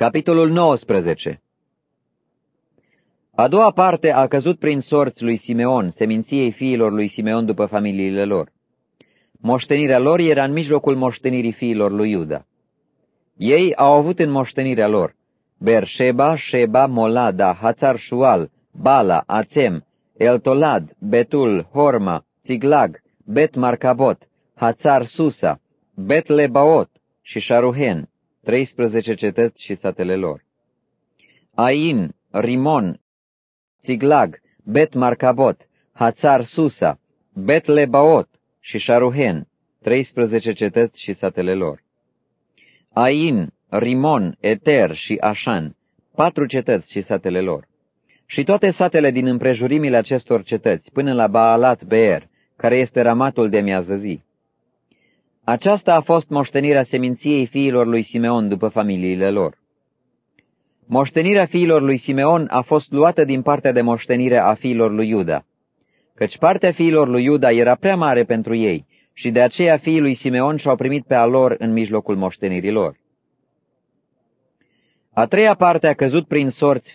Capitolul 19 A doua parte a căzut prin sorți lui Simeon, seminției fiilor lui Simeon după familiile lor. Moștenirea lor era în mijlocul moștenirii fiilor lui Iuda. Ei au avut în moștenirea lor Bersheba, Sheba, Molada, Hațar Shual, Bala, Ațem, Eltolad, Betul, Horma, Țiglag, Bet Marcabot, Hațar Susa, Bet Lebaot și Sharuhen, 13 cetăți și satele lor. Ain, Rimon, Țiglag, Bet Marcabot, Hațar Susa, Bet Lebaot și Sharuhen, 13 cetăți și satele lor. Ain, Rimon, Eter și Așan, patru cetăți și satele lor. Și toate satele din împrejurimile acestor cetăți, până la Baalat Beer, care este ramatul de miază zi. Aceasta a fost moștenirea seminției fiilor lui Simeon după familiile lor. Moștenirea fiilor lui Simeon a fost luată din partea de moștenire a fiilor lui Iuda, căci partea fiilor lui Iuda era prea mare pentru ei și de aceea fiii lui Simeon și-au primit pe a lor în mijlocul moștenirii lor. A treia parte a căzut prin sorți